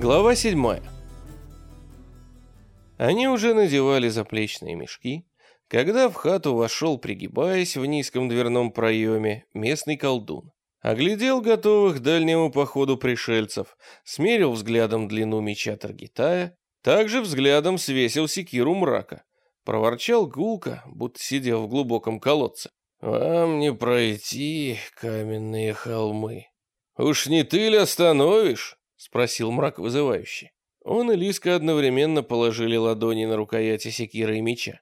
Глава 7. Они уже надевали заплечные мешки, когда в хату вошел, пригибаясь в низком дверном проеме, местный колдун. Оглядел готовых к дальнему походу пришельцев, смерил взглядом длину меча Таргитая, также взглядом свесил секиру мрака. Проворчал гулко, будто сидел в глубоком колодце. «Вам не пройти, каменные холмы. Уж не ты ли остановишь?» — спросил мрак вызывающий. Он и Лиска одновременно положили ладони на рукояти секиры и меча.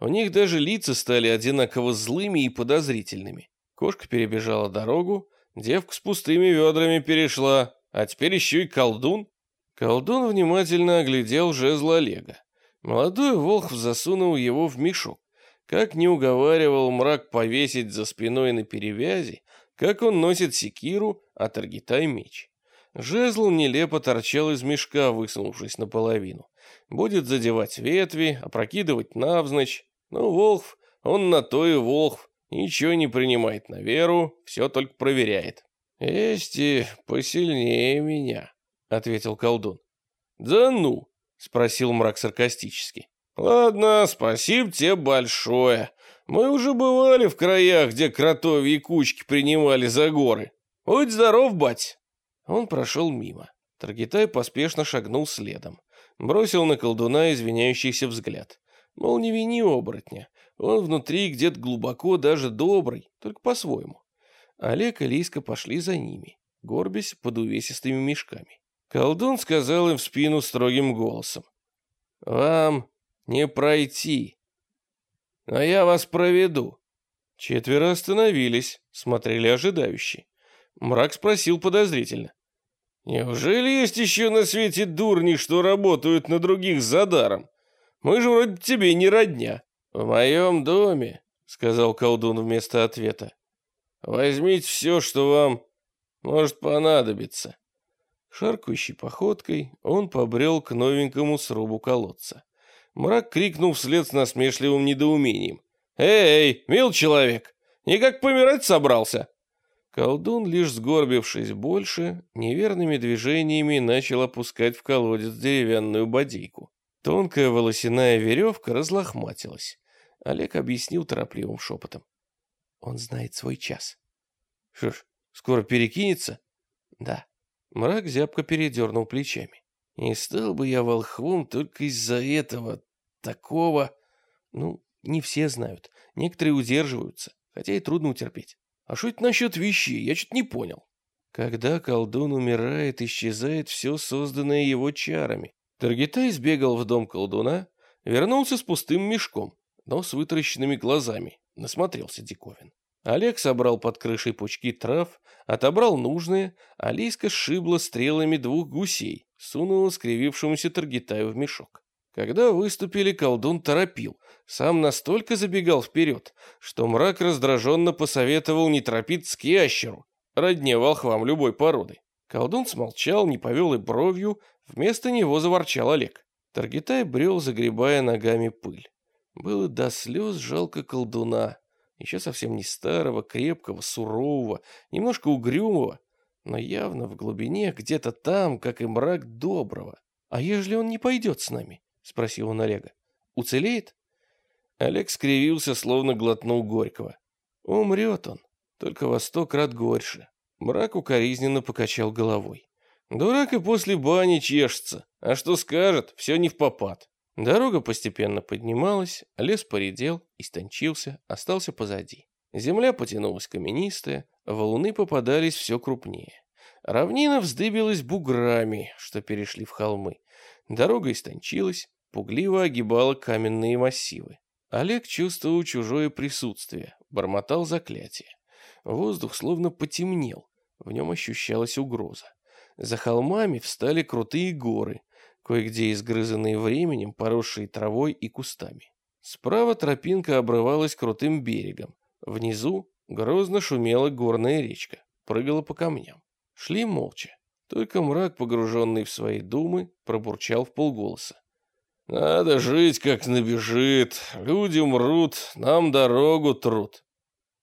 У них даже лица стали одинаково злыми и подозрительными. Кошка перебежала дорогу, девка с пустыми ведрами перешла, а теперь еще и колдун. Колдун внимательно оглядел жезл Олега. Молодой волхв засунул его в мешок. Как не уговаривал мрак повесить за спиной на перевязи, как он носит секиру, а Таргитай меч. Жезл нелепо торчал из мешка, высунувшись наполовину. Будет задевать ветви, опрокидывать навзничь. Ну, волхв, он на то и волхв, ничего не принимает на веру, все только проверяет. «Есть и посильнее меня», — ответил колдун. «Да ну?» — спросил мрак саркастически. «Ладно, спасибо тебе большое. Мы уже бывали в краях, где кротовьи кучки принимали за горы. Будь здоров, бать!» Он прошел мимо. Таргитай поспешно шагнул следом. Бросил на колдуна извиняющийся взгляд. Мол, не вини оборотня. Он внутри где-то глубоко даже добрый, только по-своему. Олег и Лиска пошли за ними, горбясь под увесистыми мешками. Колдун сказал им в спину строгим голосом. «Вам не пройти. Но я вас проведу. Четверо остановились, смотрели ожидающе. Мрак спросил подозрительно. Неужели есть еще на свете дурни, что работают на других за даром? Мы же вроде тебе не родня. В моем доме, сказал колдун вместо ответа. Возьмите все, что вам может понадобиться. Шаркающей походкой он побрел к новенькому срубу колодца. Мрак крикнул вслед с насмешливым недоумением. «Эй, мил человек, никак помирать собрался?» Колдун, лишь сгорбившись больше, неверными движениями начал опускать в колодец деревянную бодейку. Тонкая волосяная веревка разлохматилась. Олег объяснил торопливым шепотом. Он знает свой час. Что ж, скоро перекинется? Да. Мрак зябко передернул плечами. Не стал бы я волхвом только из-за этого такого... Ну, не все знают. Некоторые удерживаются, хотя и трудно утерпеть. А что это насчет вещей? Я что-то не понял. Когда колдун умирает, исчезает все созданное его чарами. Таргитай сбегал в дом колдуна, вернулся с пустым мешком, но с вытаращенными глазами. Насмотрелся диковин. Олег собрал под крышей пучки трав, отобрал нужные, а Лиска сшибла стрелами двух гусей, сунула скривившемуся Таргитаю в мешок. Когда выступили, колдун торопил, сам настолько забегал вперед, что мрак раздраженно посоветовал не торопиться к ящеру, родне волхвам любой породы. Колдун смолчал, не повел и бровью, вместо него заворчал Олег. Таргитай брел, загребая ногами пыль. Было до слез жалко колдуна, еще совсем не старого, крепкого, сурового, немножко угрюмого, но явно в глубине, где-то там, как и мрак доброго. А ежели он не пойдет с нами? Спросил он Олега. Уцелеет? Олег скривился, словно глотнул горького. Умрет он, только во сто крат горьше. Мрак укоризненно покачал головой. Дурак и после бани чешется, а что скажет, все не в попад. Дорога постепенно поднималась, лес поредел, истончился, остался позади. Земля потянулась каменистая, валуны попадались все крупнее. Равнина вздыбилась буграми, что перешли в холмы. Дорога истончилась, пугливо огибала каменные массивы. Олег чувствовал чужое присутствие, бормотал заклятие. Воздух словно потемнел, в нем ощущалась угроза. За холмами встали крутые горы, кое-где изгрызанные временем, поросшие травой и кустами. Справа тропинка обрывалась крутым берегом. Внизу грозно шумела горная речка, прыгала по камням. Шли молча. Только мрак, погруженный в свои думы, пробурчал в полголоса. «Надо жить, как набежит. Люди умрут, нам дорогу труд».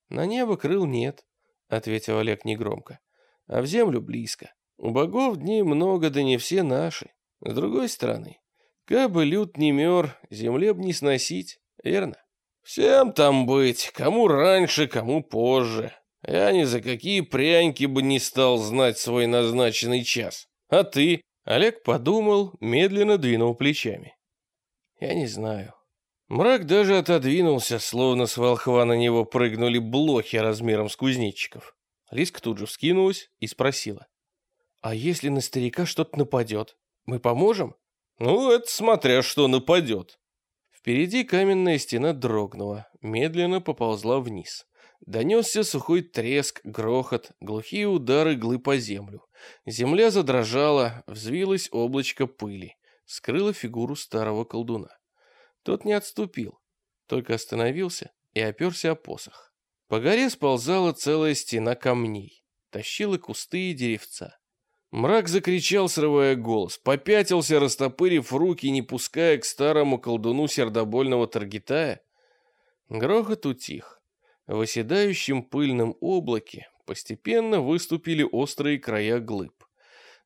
«На небо крыл нет», — ответил Олег негромко. «А в землю близко. У богов дней много, да не все наши. С другой стороны, как бы люд не мер, земле б не сносить, верно? Всем там быть, кому раньше, кому позже. Я ни за какие пряньки бы не стал знать свой назначенный час. А ты? Олег подумал, медленно двинул плечами. Я не знаю. Мрак даже отодвинулся, словно с волхва на него прыгнули блохи размером с кузнечиков. Лиска тут же вскинулась и спросила. «А если на старика что-то нападет, мы поможем?» «Ну, это смотря что нападет». Впереди каменная стена дрогнула, медленно поползла вниз. Донесся сухой треск, грохот, глухие удары глы по землю. Земля задрожала, взвилось облачко пыли, скрыло фигуру старого колдуна. Тот не отступил, только остановился и оперся о посох. По горе сползала целая стена камней, тащила кусты и деревца. Мрак закричал, срывая голос, попятился, растопырив руки, не пуская к старому колдуну сердобольного Таргитая. Грохот утих. В оседающем пыльном облаке постепенно выступили острые края глыб.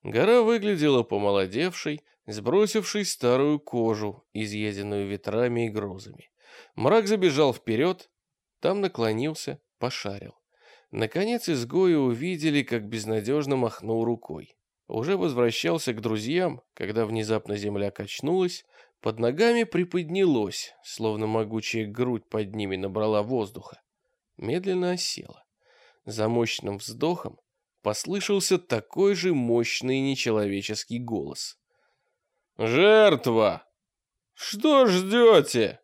Гора выглядела помолодевшей, сбросивший старую кожу, изъеденную ветрами и грозами. Мрак забежал вперед, там наклонился, пошарил. Наконец изгои увидели, как безнадежно махнул рукой. Уже возвращался к друзьям, когда внезапно земля качнулась, под ногами приподнялось, словно могучая грудь под ними набрала воздуха. Медленно осела. За мощным вздохом послышался такой же мощный нечеловеческий голос. «Жертва! Что ждете?»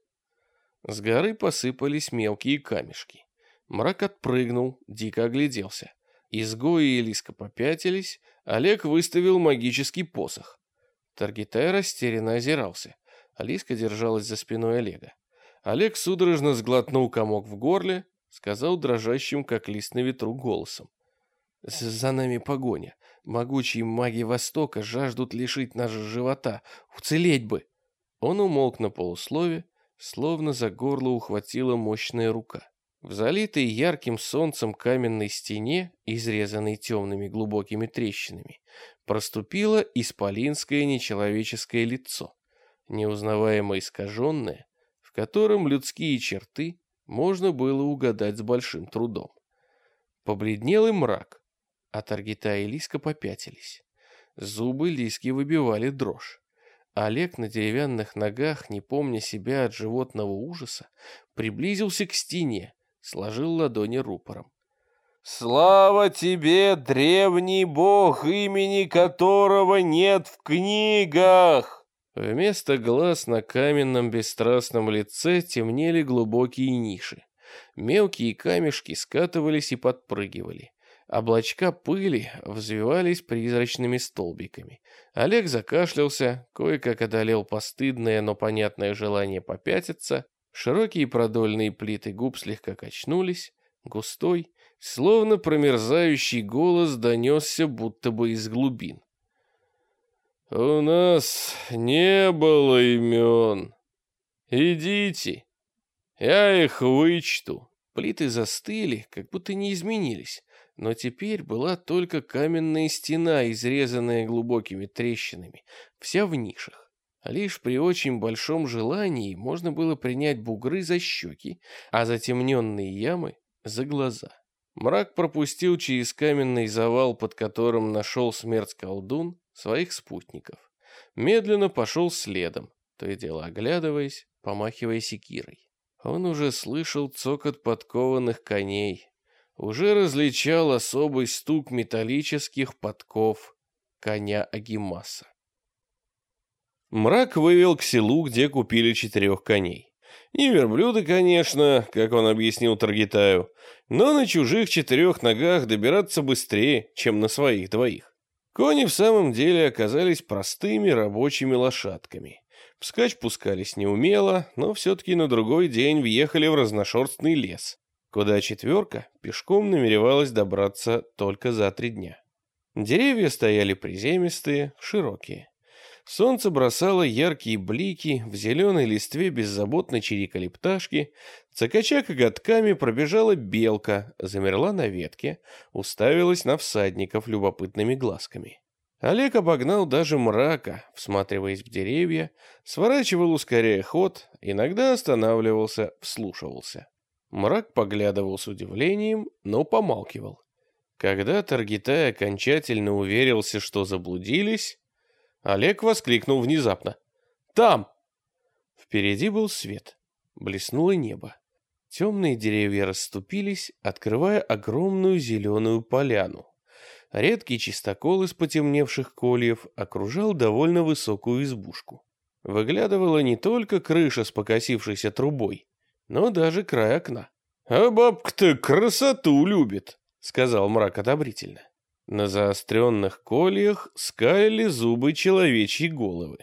С горы посыпались мелкие камешки. Мрак отпрыгнул, дико огляделся. Изгои и Лиска попятились, Олег выставил магический посох. Таргитай растерянно озирался. Алиска держалась за спиной Олега. Олег судорожно сглотнул комок в горле, сказал дрожащим, как лист на ветру, голосом. «За нами погоня. Могучие маги Востока жаждут лишить нас живота. Уцелеть бы!» Он умолк на полуслове, словно за горло ухватила мощная рука. В залитой ярким солнцем каменной стене, изрезанной темными глубокими трещинами, проступило исполинское нечеловеческое лицо, неузнаваемо искаженное, в котором людские черты можно было угадать с большим трудом. Побледнел и мрак, а Таргита и Лиска попятились. Зубы Лиски выбивали дрожь. Олег на деревянных ногах, не помня себя от животного ужаса, приблизился к стене, сложил ладони рупором. «Слава тебе, древний бог, имени которого нет в книгах!» Вместо глаз на каменном бесстрастном лице темнели глубокие ниши. Мелкие камешки скатывались и подпрыгивали. Облачка пыли взвивались призрачными столбиками. Олег закашлялся, кое-как одолел постыдное, но понятное желание попятиться. Широкие продольные плиты губ слегка качнулись. Густой, словно промерзающий голос донесся будто бы из глубин. «У нас не было имен. Идите, я их вычту». Плиты застыли, как будто не изменились но теперь была только каменная стена, изрезанная глубокими трещинами, вся в нишах. Лишь при очень большом желании можно было принять бугры за щеки, а затемненные ямы — за глаза. Мрак пропустил через каменный завал, под которым нашел смерть колдун, своих спутников. Медленно пошел следом, то и дело оглядываясь, помахивая секирой. Он уже слышал цокот подкованных коней, уже различал особый стук металлических подков коня Агимаса. Мрак вывел к селу, где купили четырех коней. Не верблюды, конечно, как он объяснил Таргитаю, но на чужих четырех ногах добираться быстрее, чем на своих двоих. Кони в самом деле оказались простыми рабочими лошадками. Вскачь пускались неумело, но все-таки на другой день въехали в разношерстный лес, куда четверка пешком намеревалась добраться только за три дня. Деревья стояли приземистые, широкие. Солнце бросало яркие блики, в зеленой листве беззаботно чирикали пташки, цокача коготками пробежала белка, замерла на ветке, уставилась на всадников любопытными глазками. Олег обогнал даже мрака, всматриваясь в деревья, сворачивал, ускоряя ход, иногда останавливался, вслушивался. Мрак поглядывал с удивлением, но помалкивал. Когда Таргитай окончательно уверился, что заблудились, Олег воскликнул внезапно. «Там!» Впереди был свет. Блеснуло небо. Темные деревья расступились, открывая огромную зеленую поляну. Редкий чистокол из потемневших кольев окружал довольно высокую избушку. Выглядывала не только крыша с покосившейся трубой, но даже край окна. «А бабка-то красоту любит», — сказал мрак одобрительно. На заостренных кольях скалили зубы человечьи головы.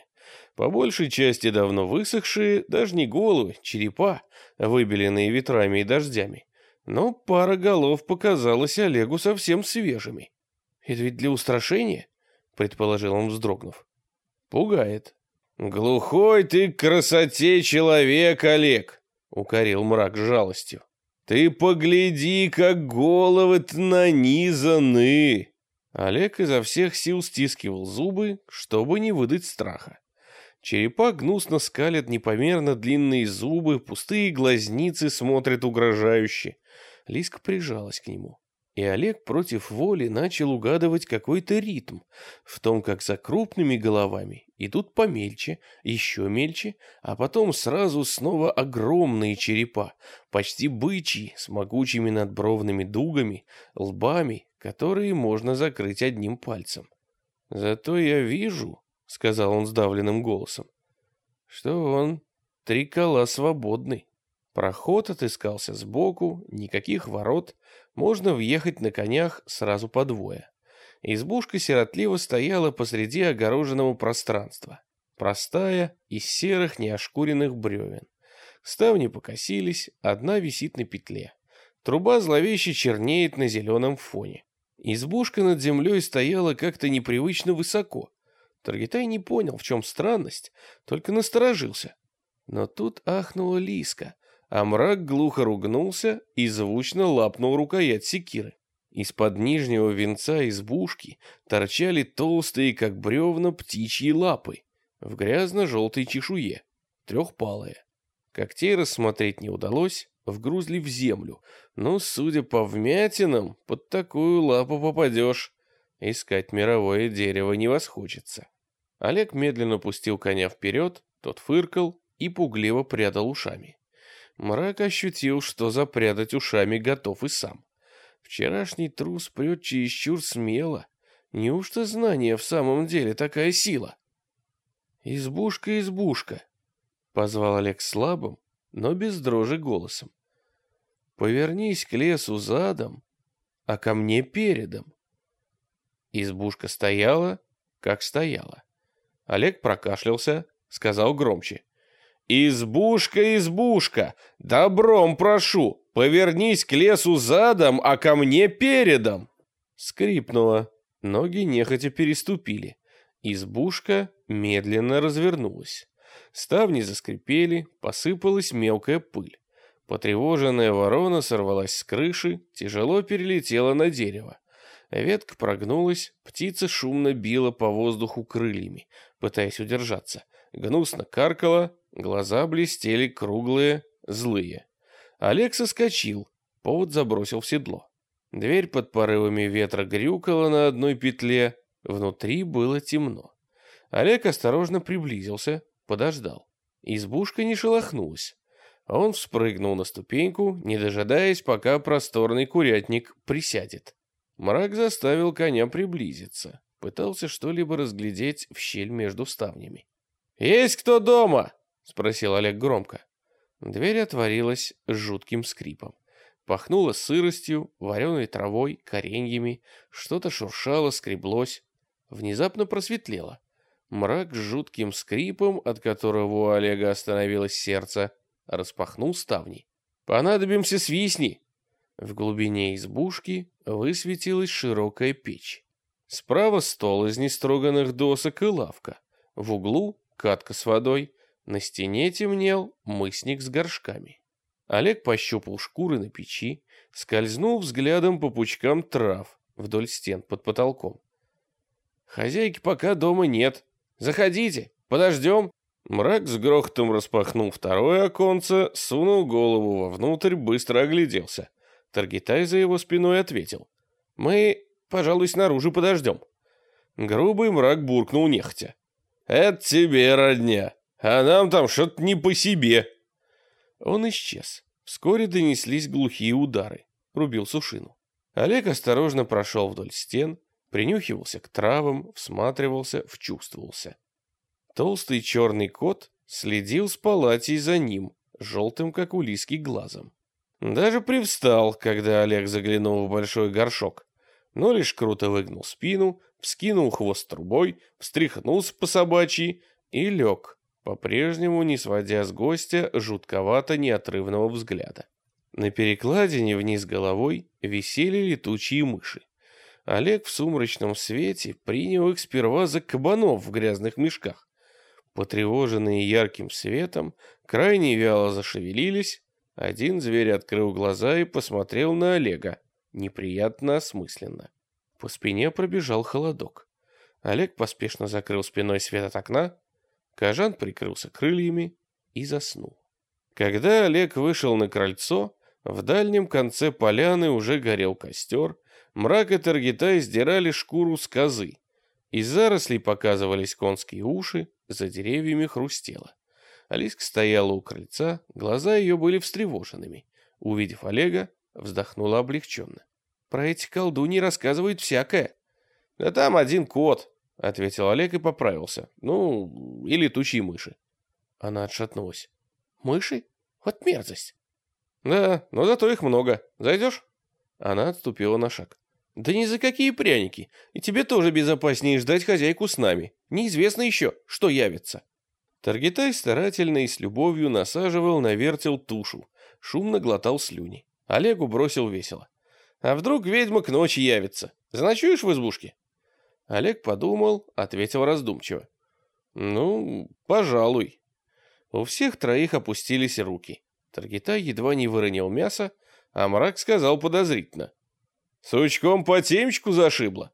По большей части давно высохшие, даже не головы, черепа, выбеленные ветрами и дождями. Но пара голов показалась Олегу совсем свежими. «Это ведь для устрашения?» — предположил он, вздрогнув. «Пугает». «Глухой ты к красоте человек, Олег!» — укорил мрак жалостью. «Ты погляди, как головы-то нанизаны!» Олег изо всех сил стискивал зубы, чтобы не выдать страха. Черепа гнусно скалят непомерно длинные зубы, пустые глазницы смотрят угрожающе. Лиска прижалась к нему. И Олег против воли начал угадывать какой-то ритм в том, как за крупными головами идут помельче, еще мельче, а потом сразу снова огромные черепа, почти бычьи, с могучими надбровными дугами, лбами, которые можно закрыть одним пальцем. «Зато я вижу», — сказал он сдавленным голосом, — «что он три кола свободный». Проход отыскался сбоку, никаких ворот, можно въехать на конях сразу по двое. Избушка сиротливо стояла посреди огороженного пространства. Простая, из серых неошкуренных бревен. Ставни покосились, одна висит на петле. Труба зловеще чернеет на зеленом фоне. Избушка над землей стояла как-то непривычно высоко. Таргитай не понял, в чем странность, только насторожился. Но тут ахнула Лиска, а мрак глухо ругнулся и звучно лапнул рукоять секиры. Из-под нижнего венца избушки торчали толстые, как бревна, птичьи лапы в грязно-желтой чешуе, трехпалые. Когтей рассмотреть не удалось, вгрузли в землю, но, судя по вмятинам, под такую лапу попадешь. Искать мировое дерево не восхочется. Олег медленно пустил коня вперед, тот фыркал и пугливо прядал ушами. Мрак ощутил, что запрятать ушами готов и сам. Вчерашний трус прет чересчур смело. Неужто знание в самом деле такая сила? «Избушка, избушка!» — позвал Олег слабым, но без дрожи голосом. «Повернись к лесу задом, а ко мне передом». Избушка стояла, как стояла. Олег прокашлялся, сказал громче. «Избушка, избушка, добром прошу, повернись к лесу задом, а ко мне передом!» Скрипнуло, ноги нехотя переступили. Избушка медленно развернулась. Ставни заскрипели, посыпалась мелкая пыль. Потревоженная ворона сорвалась с крыши, тяжело перелетела на дерево. Ветка прогнулась, птица шумно била по воздуху крыльями, пытаясь удержаться. Гнусно каркала, Глаза блестели круглые, злые. Олег соскочил, повод забросил в седло. Дверь под порывами ветра грюкала на одной петле, внутри было темно. Олег осторожно приблизился, подождал. Избушка не шелохнулась. Он вспрыгнул на ступеньку, не дожидаясь, пока просторный курятник присядет. Мрак заставил коня приблизиться, пытался что-либо разглядеть в щель между ставнями. «Есть кто дома?» — спросил Олег громко. Дверь отворилась с жутким скрипом. Пахнуло сыростью, вареной травой, кореньями, что-то шуршало, скреблось. Внезапно просветлело. Мрак с жутким скрипом, от которого у Олега остановилось сердце, распахнул ставни. «Понадобимся свистни!» В глубине избушки высветилась широкая печь. Справа стол из нестроганных досок и лавка. В углу катка с водой, на стене темнел мысник с горшками. Олег пощупал шкуры на печи, скользнул взглядом по пучкам трав вдоль стен под потолком. «Хозяйки пока дома нет. Заходите, подождем». Мрак с грохотом распахнул второе оконце, сунул голову вовнутрь, быстро огляделся. Таргитай за его спиной ответил. «Мы, пожалуй, снаружи подождем». Грубый мрак буркнул нехотя. «Это тебе, родня, а нам там что-то не по себе». Он исчез. Вскоре донеслись глухие удары. Рубил сушину. Олег осторожно прошел вдоль стен, принюхивался к травам, всматривался, вчувствовался. Толстый черный кот следил с палатей за ним, желтым, как улиский, глазом. Даже привстал, когда Олег заглянул в большой горшок, но лишь круто выгнул спину, вскинул хвост трубой, встряхнулся по собачьи и лег, по-прежнему не сводя с гостя жутковато неотрывного взгляда. На перекладине вниз головой висели летучие мыши. Олег в сумрачном свете принял их сперва за кабанов в грязных мешках. Потревоженные ярким светом, крайне вяло зашевелились. Один зверь открыл глаза и посмотрел на Олега, неприятно осмысленно. По спине пробежал холодок. Олег поспешно закрыл спиной свет от окна, Кажан прикрылся крыльями и заснул. Когда Олег вышел на крыльцо, в дальнем конце поляны уже горел костер, мрак и Таргитай сдирали шкуру с козы. Из зарослей показывались конские уши, за деревьями хрустело. Алиска стояла у крыльца, глаза ее были встревоженными. Увидев Олега, вздохнула облегченно. Про эти колдуньи рассказывают всякое. Да там один кот, — ответил Олег и поправился. «Ну, и летучие мыши». Она отшатнулась. «Мыши? Вот мерзость!» «Да, но зато их много. Зайдешь?» Она отступила на шаг. «Да ни за какие пряники. И тебе тоже безопаснее ждать хозяйку с нами. Неизвестно еще, что явится». Таргитай старательно и с любовью насаживал на вертел тушу, шумно глотал слюни. Олегу бросил весело. «А вдруг ведьма к ночи явится? Заночуешь в избушке?» Олег подумал, ответил раздумчиво. «Ну, пожалуй». У всех троих опустились руки. Таргитай едва не выронил мясо, а мрак сказал подозрительно. «Сучком по темечку зашибло».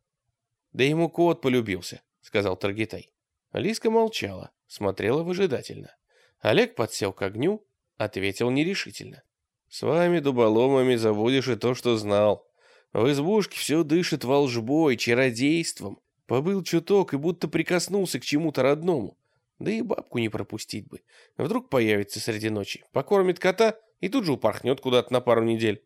«Да ему кот полюбился», — сказал Таргитай. Лиска молчала, смотрела выжидательно. Олег подсел к огню, ответил нерешительно. «С вами, дуболомами, забудешь и то, что знал. В избушке все дышит волжбой, чародейством. Побыл чуток и будто прикоснулся к чему-то родному. Да и бабку не пропустить бы. Вдруг появится среди ночи, покормит кота и тут же упорхнет куда-то на пару недель.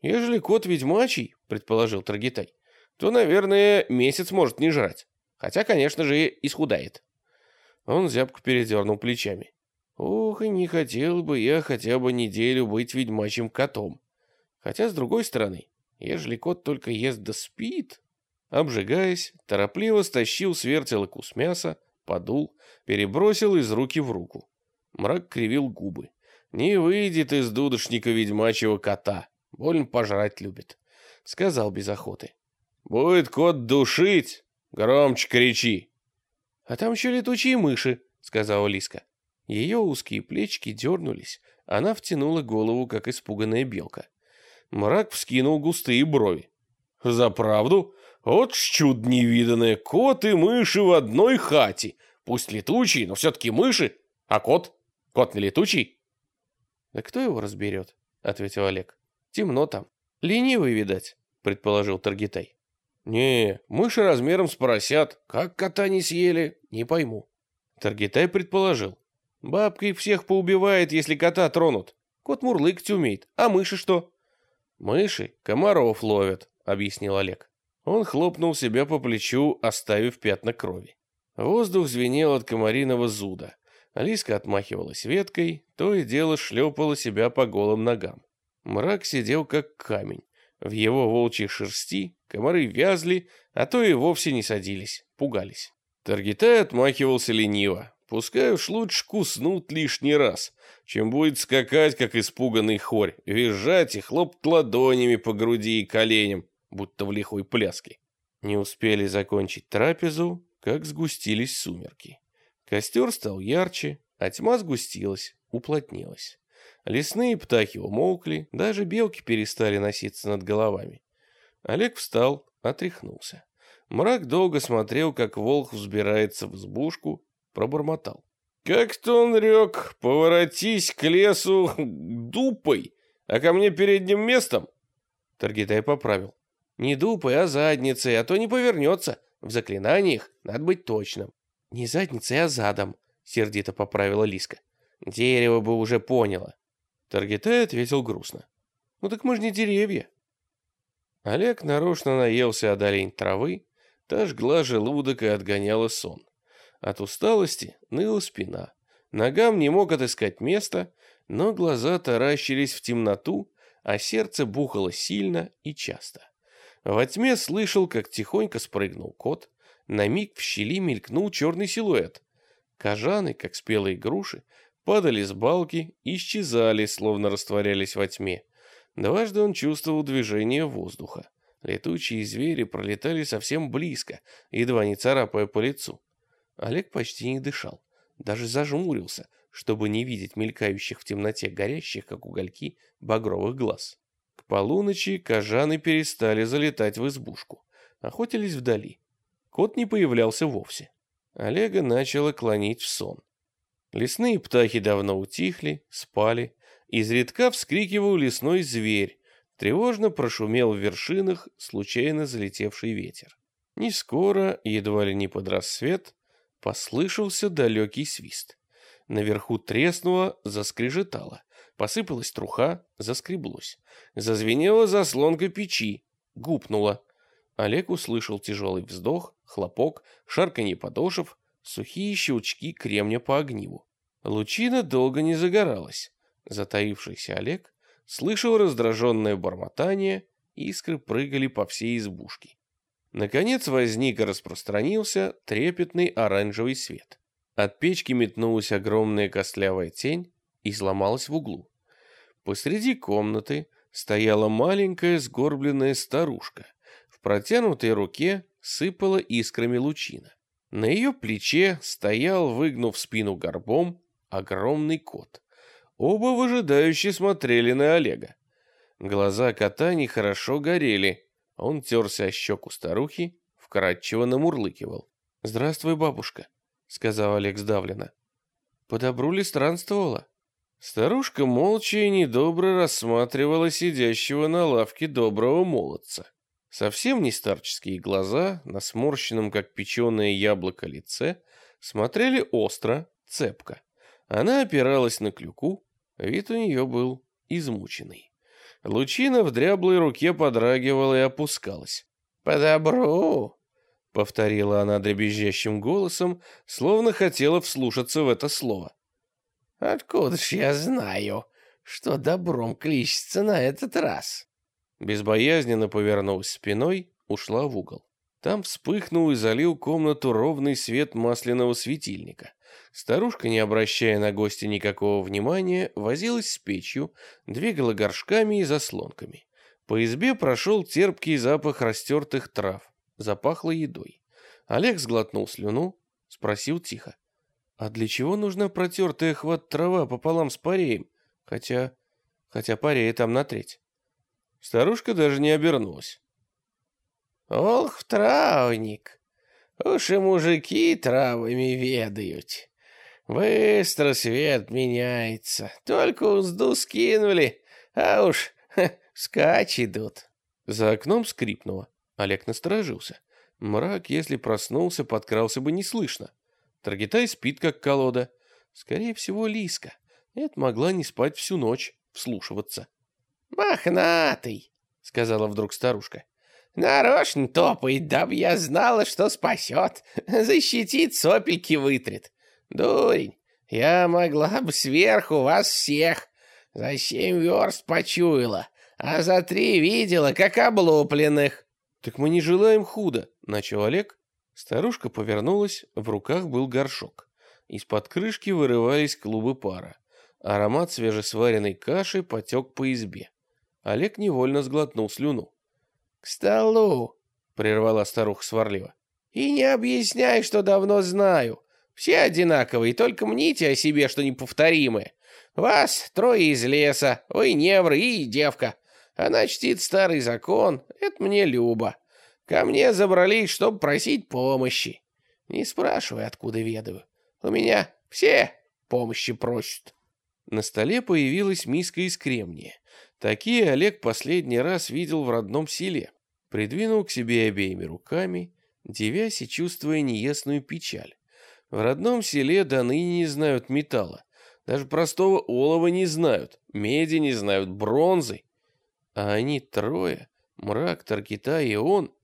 Ежели кот ведьмачий, предположил Таргитай, то, наверное, месяц может не жрать. Хотя, конечно же, исхудает. Он зябко передернул плечами. Ох, и не хотел бы я хотя бы неделю быть ведьмачьим котом. Хотя, с другой стороны, ежели кот только ест да спит... Обжигаясь, торопливо стащил с вертела кус мяса, подул, перебросил из руки в руку. Мрак кривил губы. «Не выйдет из дудошника ведьмачьего кота. Больно пожрать любит», — сказал без охоты. «Будет кот душить, громче кричи». «А там еще летучие мыши», — сказала Лиска. Ее узкие плечики дернулись, она втянула голову, как испуганная белка. Мрак вскинул густые брови. «За правду? Вот чуд невиданное, кот и мыши в одной хате. Пусть летучий, но все-таки мыши. А кот? Кот не летучий? Да кто его разберет? Ответил Олег. Темно там. Ленивый, видать, предположил Таргитай. Не, мыши размером с поросят. Как кота не съели, не пойму. Таргитай предположил. Бабка их всех поубивает, если кота тронут. Кот мурлыкать умеет. А мыши что? Мыши комаров ловят, объяснил Олег. Он хлопнул себя по плечу, оставив пятна крови. Воздух звенел от комариного зуда. Алиска отмахивалась веткой, то и дело шлепала себя по голым ногам. Мрак сидел как камень. В его волчьей шерсти комары вязли, а то и вовсе не садились, пугались. Таргитай отмахивался лениво. Пускай уж лучше куснут лишний раз, чем будет скакать, как испуганный хорь, визжать и хлопать ладонями по груди и коленям, будто в лихой пляске. Не успели закончить трапезу, как сгустились сумерки. Костер стал ярче, а тьма сгустилась, уплотнилась. Лесные птахи умолкли, даже белки перестали носиться над головами. Олег встал, отряхнулся. Мрак долго смотрел, как волк взбирается в избушку, пробормотал. «Как-то он рек, поворотись к лесу дупой, а ко мне передним местом?» Таргитай поправил. «Не дупой, а задницей, а то не повернется. В заклинаниях надо быть точным». «Не задницей, а задом», — сердито поправила Лиска. «Дерево бы уже поняло». Таргитай ответил грустно. «Ну так мы же не деревья». Олег нарочно наелся от олень травы, та жгла желудок и отгоняла сон. От усталости ныла спина. Ногам не мог отыскать места, но глаза таращились в темноту, а сердце бухало сильно и часто. Во тьме слышал, как тихонько спрыгнул кот, на миг в щели мелькнул черный силуэт. Кожаны, как спелые груши, падали с балки исчезали, словно растворялись во тьме. Дважды он чувствовал движение воздуха. Летучие звери пролетали совсем близко, едва не царапая по лицу. Олег почти не дышал, даже зажмурился, чтобы не видеть мелькающих в темноте горящих, как угольки, багровых глаз. К полуночи кожаны перестали залетать в избушку, охотились вдали. Кот не появлялся вовсе. Олега начало клонить в сон. Лесные птахи давно утихли, спали. Изредка вскрикивал лесной зверь. Тревожно прошумел в вершинах случайно залетевший ветер. Не скоро, едва ли не под рассвет, послышался далекий свист. Наверху треснуло, заскрежетало. Посыпалась труха, заскреблось. Зазвенела заслонка печи, гупнула. Олег услышал тяжелый вздох, хлопок, шарканье подошев, сухие щелчки кремня по огниву. Лучина долго не загоралась. Затаившийся Олег слышал раздраженное бормотание, искры прыгали по всей избушке. Наконец возник и распространился трепетный оранжевый свет. От печки метнулась огромная костлявая тень и сломалась в углу. Посреди комнаты стояла маленькая сгорбленная старушка. В протянутой руке сыпала искрами лучина. На ее плече стоял, выгнув спину горбом, огромный кот. Оба выжидающе смотрели на Олега. Глаза кота нехорошо горели. Он терся о щеку старухи, вкрадчиво намурлыкивал. «Здравствуй, бабушка», — сказал Олег сдавленно. «По ли странствовала?» Старушка молча и недобро рассматривала сидящего на лавке доброго молодца. Совсем не старческие глаза, на сморщенном, как печеное яблоко, лице, смотрели остро, цепко. Она опиралась на клюку, вид у нее был измученный. Лучина в дряблой руке подрагивала и опускалась. «По добру!» — повторила она дребезжащим голосом, словно хотела вслушаться в это слово. «Откуда ж я знаю, что добром кличется на этот раз?» Безбоязненно повернулась спиной, ушла в угол. Там вспыхнул и залил комнату ровный свет масляного светильника. Старушка, не обращая на гостя никакого внимания, возилась с печью, двигала горшками и заслонками. По избе прошел терпкий запах растертых трав. Запахло едой. Олег сглотнул слюну, спросил тихо. «А для чего нужна протертая хват трава пополам с пареем? Хотя... хотя парея там на треть». Старушка даже не обернулась. «Ох, травник, уж и мужики травами ведают. Быстро свет меняется, только узду скинули, а уж ха, скач идут». За окном скрипнуло. Олег насторожился. Мрак, если проснулся, подкрался бы неслышно. Таргитай спит, как колода. Скорее всего, Лиска. Это могла не спать всю ночь, вслушиваться. «Мохнатый!» — сказала вдруг старушка. «Нарочно топает, дабы я знала, что спасет. Защитит, сопельки вытрет. Дурень, я могла бы сверху вас всех. За семь верст почуяла, а за три видела, как облупленных». «Так мы не желаем худо», — начал Олег. Старушка повернулась, в руках был горшок. Из-под крышки вырывались клубы пара. Аромат свежесваренной каши потек по избе. Олег невольно сглотнул слюну. «К столу!» — прервала старуха сварливо. И не объясняй, что давно знаю. Все одинаковые, только мните о себе, что неповторимые. Вас трое из леса, вы невры и девка. Она чтит старый закон, это мне любо. Ко мне забрались, чтобы просить помощи. Не спрашивай, откуда ведаю. У меня все помощи просят. На столе появилась миска из кремния. Такие Олег последний раз видел в родном селе. Придвинул к себе обеими руками, девясь и чувствуя неясную печаль. В родном селе до ныне не знают металла. Даже простого олова не знают, меди не знают, бронзы. А они трое, мрак, Таркита и он,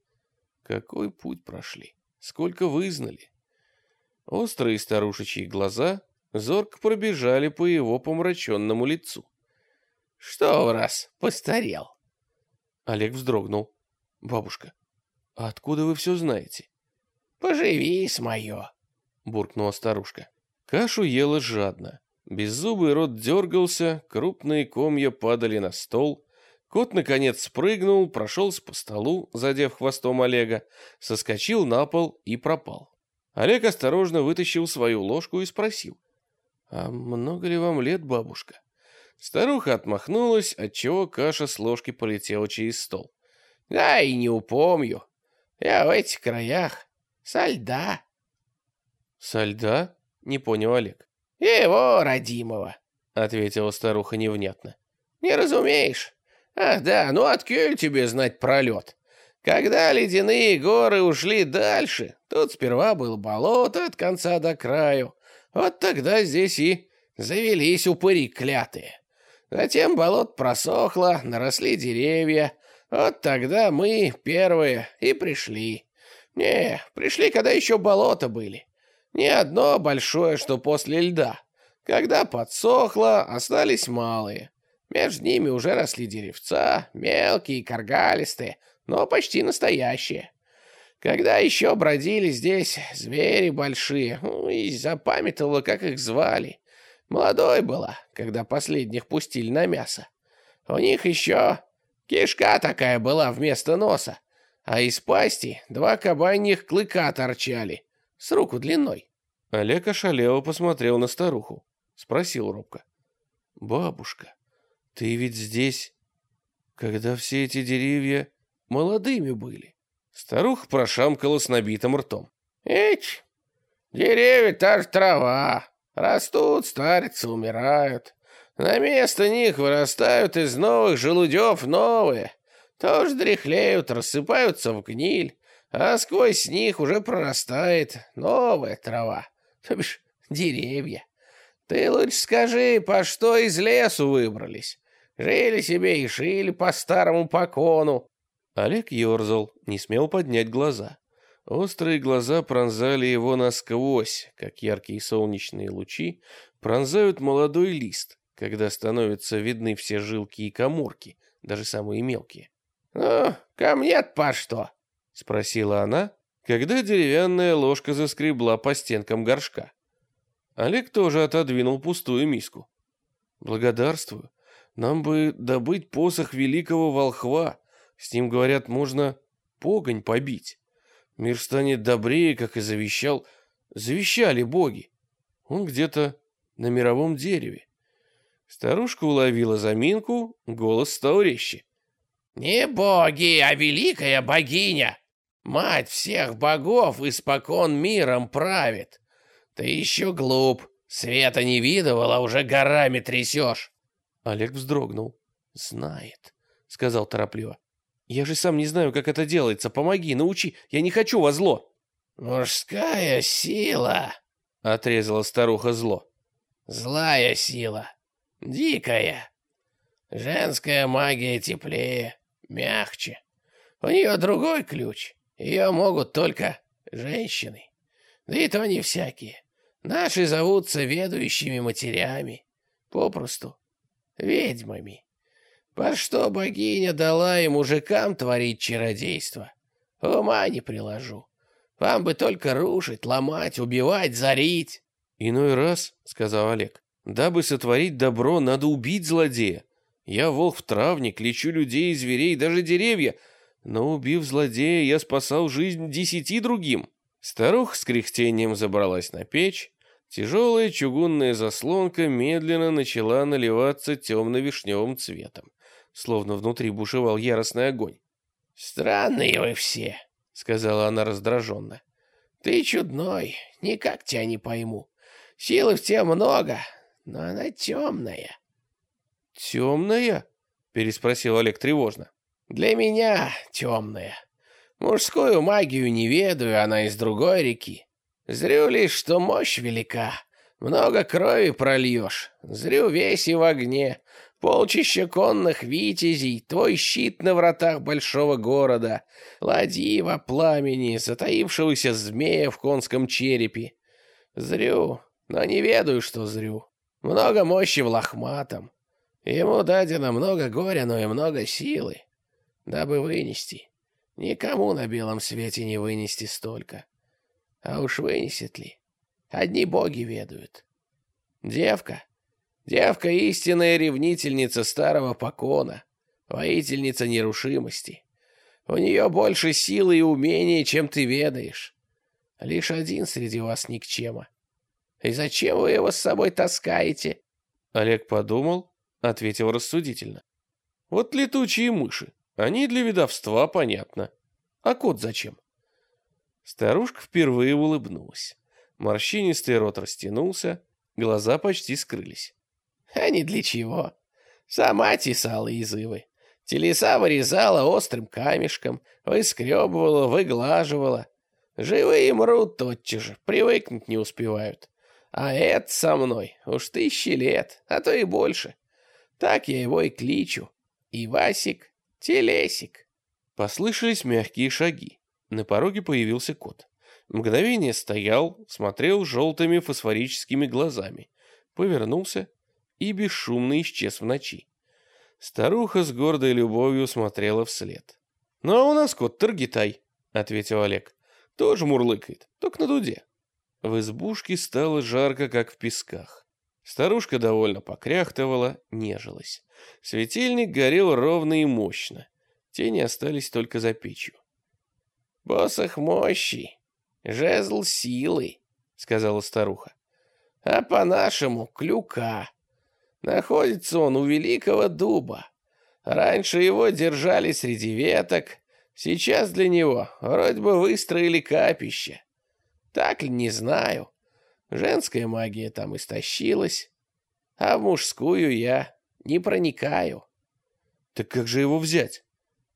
какой путь прошли, сколько вызнали. Острые старушечьи глаза зорко пробежали по его помраченному лицу. «Что в раз постарел?» Олег вздрогнул. «Бабушка, а откуда вы все знаете?» «Поживись, мое!» — буркнула старушка. Кашу ела жадно. Беззубый рот дергался, крупные комья падали на стол. Кот, наконец, спрыгнул, прошелся по столу, задев хвостом Олега, соскочил на пол и пропал. Олег осторожно вытащил свою ложку и спросил. «А много ли вам лет, бабушка?» Старуха отмахнулась, отчего каша с ложки полетела через стол. «Да и не упомню. Я в этих краях. Со льда». «Со льда?» — не понял Олег. «Его родимого», — ответила старуха невнятно. «Не разумеешь? Ах да, ну откель тебе знать про лед? Когда ледяные горы ушли дальше, тут сперва было болото от конца до краю. Вот тогда здесь и завелись упыри клятые. Затем болото просохло, наросли деревья. Вот тогда мы, первые, и пришли. Не, пришли, когда еще болота были. Не одно большое, что после льда. Когда подсохло, остались малые. Между ними уже росли деревца, мелкие, каргалистые, но почти настоящие. Когда еще бродили здесь звери большие, ну, и запамятовала, как их звали. Молодой была, когда последних пустили на мясо. У них еще кишка такая была вместо носа, а из пасти два кабаньих клыка торчали, с руку длиной. Олег ошалело посмотрел на старуху. Спросил робко. «Бабушка, ты ведь здесь, когда все эти деревья молодыми были?» Старуха прошамкала с набитым ртом. «Эч, деревья та же трава, Растут, старятся, умирают. На место них вырастают из новых желудев новые. Тоже дряхлеют, рассыпаются в гниль, а сквозь них уже прорастает новая трава, то бишь деревья. Ты лучше скажи, по что из лесу выбрались? Жили себе и шили по старому покону. Олег ерзал, не смел поднять глаза. Острые глаза пронзали его насквозь, как яркие солнечные лучи пронзают молодой лист, когда становятся видны все жилки и коморки, даже самые мелкие. «Ну, ко мне-то по что?» — спросила она, когда деревянная ложка заскребла по стенкам горшка. Олег тоже отодвинул пустую миску. «Благодарствую. Нам бы добыть посох великого волхва. С ним, говорят, можно погонь побить». Мир станет добрее, как и завещал. Завещали боги. Он где-то на мировом дереве. Старушка уловила заминку, голос стал резче. «Не боги, а великая богиня! Мать всех богов испокон миром правит! Ты еще глуп, света не видывал, а уже горами трясешь!» Олег вздрогнул. «Знает», — сказал торопливо. Я же сам не знаю, как это делается. Помоги, научи. Я не хочу во зло. Мужская сила, отрезала старуха зло. Злая сила, дикая. Женская магия теплее, мягче. У нее другой ключ. Ее могут только женщины. Да и то не всякие. Наши зовутся ведущими матерями. Попросту ведьмами. По что богиня дала и мужикам творить чародейство? Ума не приложу. Вам бы только рушить, ломать, убивать, зарить. Иной раз, — сказал Олег, — дабы сотворить добро, надо убить злодея. Я волк-травник, лечу людей и зверей, даже деревья. Но убив злодея, я спасал жизнь десяти другим. Старуха с кряхтением забралась на печь, тяжелая чугунная заслонка медленно начала наливаться темно-вишневым цветом, словно внутри бушевал яростный огонь. «Странные вы все», — сказала она раздраженно. «Ты чудной, никак тебя не пойму. Силы в тебе много, но она темная». «Темная?» — переспросил Олег тревожно. «Для меня темная. Мужскую магию не ведаю, она из другой реки. Зрю лишь, что мощь велика. Много крови прольешь. Зрю весь и в огне. Полчища конных витязей, твой щит на вратах большого города, ладьи во пламени, затаившегося змея в конском черепе. Зрю, но не ведаю, что зрю. Много мощи в лохматом. Ему дадено много горя, но и много силы, дабы вынести. Никому на белом свете не вынести столько. А уж вынесет ли? Одни боги ведают. Девка. Девка — истинная ревнительница старого покона, воительница нерушимости. У нее больше силы и умения, чем ты ведаешь. Лишь один среди вас никчема. И зачем вы его с собой таскаете?» Олег подумал, ответил рассудительно. «Вот летучие мыши. Они для ведовства, понятно. А кот зачем? Старушка впервые улыбнулась. Морщинистый рот растянулся, глаза почти скрылись. А не для чего. Сама тесала изывы. Телеса вырезала острым камешком, выскребывала, выглаживала. Живые мрут тотчас же, привыкнуть не успевают. А это со мной уж тысячи лет, а то и больше. Так я его и кличу. И Васик «Телесик!» Послышались мягкие шаги. На пороге появился кот. Мгновение стоял, смотрел желтыми фосфорическими глазами, повернулся и бесшумно исчез в ночи. Старуха с гордой любовью смотрела вслед. «Ну, а у нас кот Таргитай», — ответил Олег. «Тоже мурлыкает, только на дуде». В избушке стало жарко, как в песках. Старушка довольно покряхтывала, нежилась. Светильник горел ровно и мощно. Тени остались только за печью. «Посох мощи, жезл силы», — сказала старуха. «А по-нашему клюка. Находится он у великого дуба. Раньше его держали среди веток, сейчас для него вроде бы выстроили капище. Так ли, не знаю. Женская магия там истощилась, а в мужскую я не проникаю. Так как же его взять?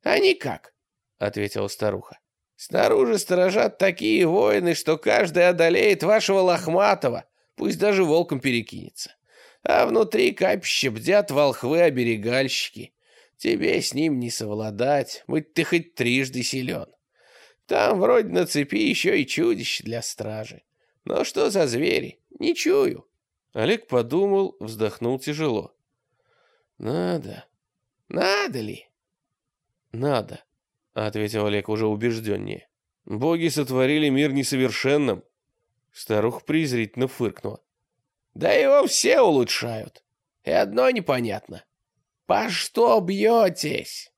А никак, ответила старуха. Снаружи сторожат такие воины, что каждый одолеет вашего лохматого, пусть даже волком перекинется. А внутри капища бдят волхвы-оберегальщики. Тебе с ним не совладать, будь ты хоть трижды силен. Там вроде на цепи еще и чудище для стражи. Но что за звери? Не чую. Олег подумал, вздохнул тяжело. Надо. Надо ли? Надо, ответил Олег уже убежденнее. Боги сотворили мир несовершенным. Старуха презрительно фыркнула. Да его все улучшают. И одно непонятно. По что бьетесь?